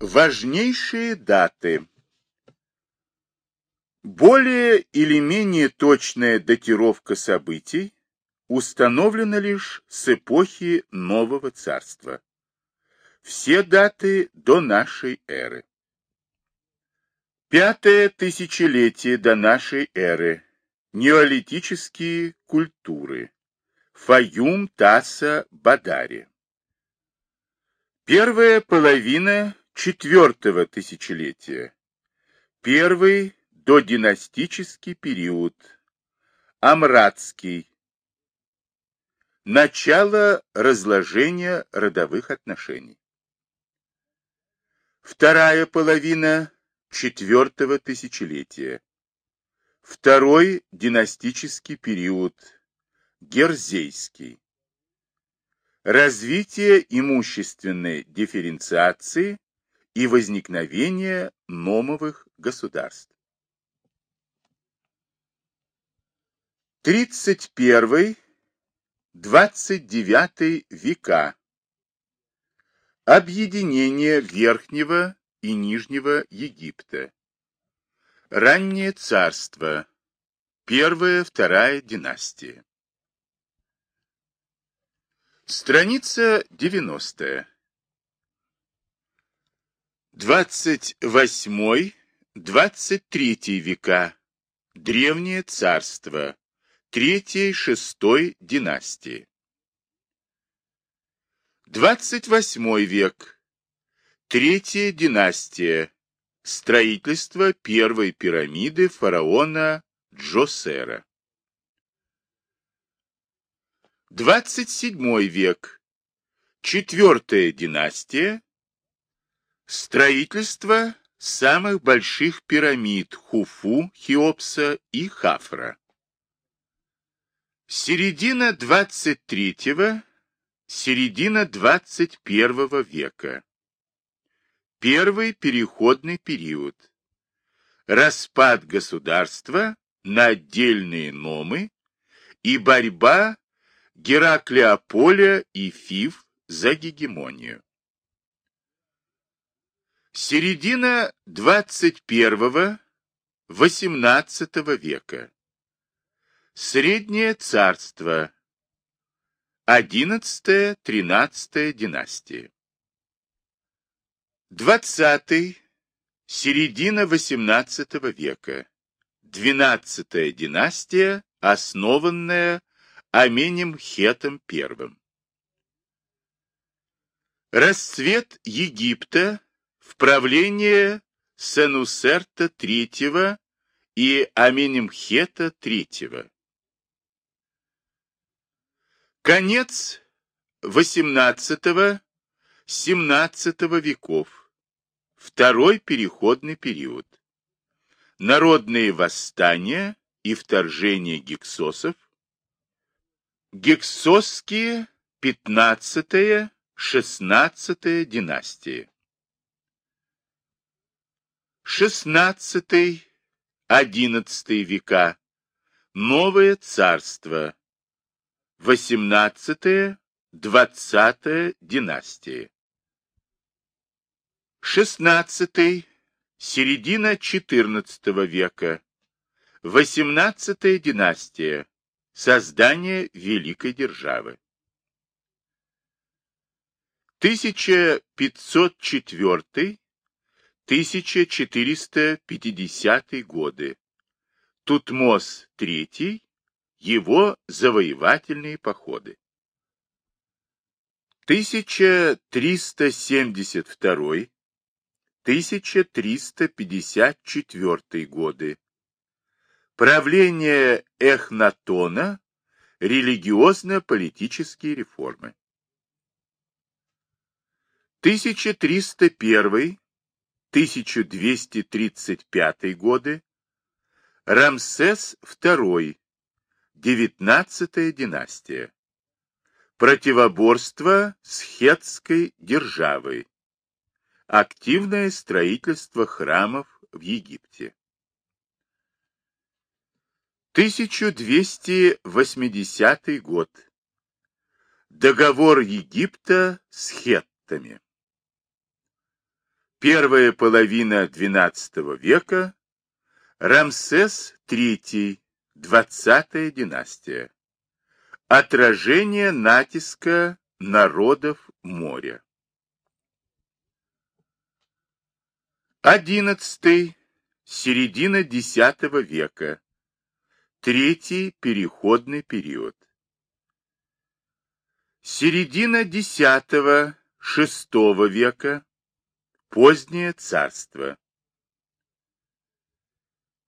Важнейшие даты. Более или менее точная датировка событий установлена лишь с эпохи Нового Царства. Все даты до нашей эры. Пятое тысячелетие до нашей эры. Неолитические культуры. Фаюм, Таса, Бадари. Первая половина четвертого тысячелетия. Первый додинастический период. Амратский. Начало разложения родовых отношений. Вторая половина четвертого тысячелетия. Второй династический период. Герзейский. Развитие имущественной дифференциации и возникновение номовых государств. 31-29 века. Объединение Верхнего и Нижнего Египта. Раннее царство. Первая-вторая династия. Страница 90. 28-23 века. Древнее царство. Третьей-шестой династии. 28 век. Третья династия. Строительство первой пирамиды фараона Джосера. 27 век. Четвертая династия. Строительство самых больших пирамид Хуфу, Хеопса и Хафра. Середина 23-го, середина 21 века. Первый переходный период. Распад государства на отдельные номы и борьба Гераклеополя и Фив за гегемонию. Середина 21-18 века. Среднее царство. 11-13 династии. 20 середина 18 века. 12 династия, основанная Аменемхетом I. Расцвет Египта в правление Сенусерта III и Аменемхета III. Конец XVIII-XVII веков. Второй переходный период. Народные восстания и вторжение гексосов Гексосские 15-16 династии. 16-11 века. Новое царство. 18-20 династии. 16 середина 14 века. 18 династия. Создание великой державы. 1504-1450 годы. Тутмос III, его завоевательные походы. 1352-1354 годы. Правление Эхнатона, религиозно-политические реформы. 1301-1235 годы. Рамсес II, 19 династия. Противоборство с хетской державой. Активное строительство храмов в Египте. 1280 год. Договор Египта с хеттами. Первая половина XII века, Рамсес III, двадцатая династия. Отражение натиска народов моря. Одиннадцатый, середина X века. Третий переходный период. Середина X-VI века. Позднее царство.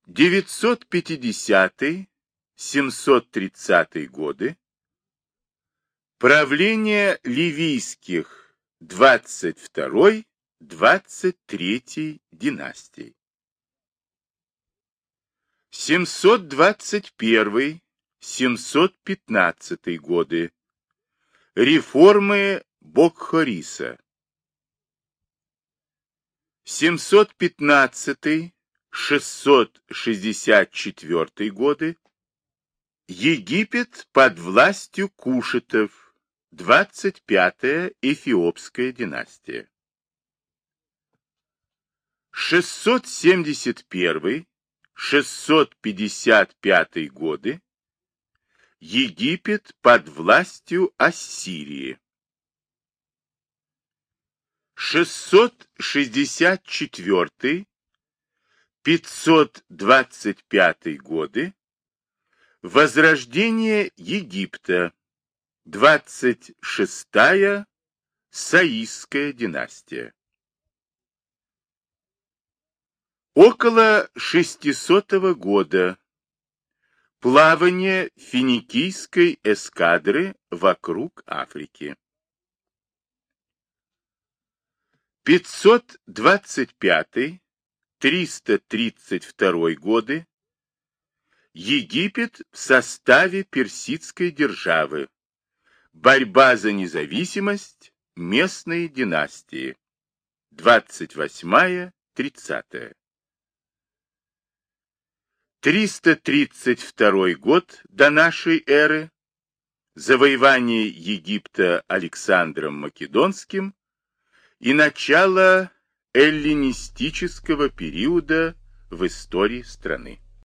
950-730 годы. Правление ливийских 22-23 династий. 721-715 годы. Реформы Бокхориса. 715-664 годы. Египет под властью кушетов. 25-я Эфиопская династия. 671-655 годы. Египет под властью Ассирии. 664-525 годы. Возрождение Египта. 26-я Саистская династия. Около 600 года плавание финикийской эскадры вокруг Африки. 525-332 годы Египет в составе персидской державы Борьба за независимость. Местные династии. 28-30. 332 год до нашей эры. Завоевание Египта Александром Македонским и начало эллинистического периода в истории страны.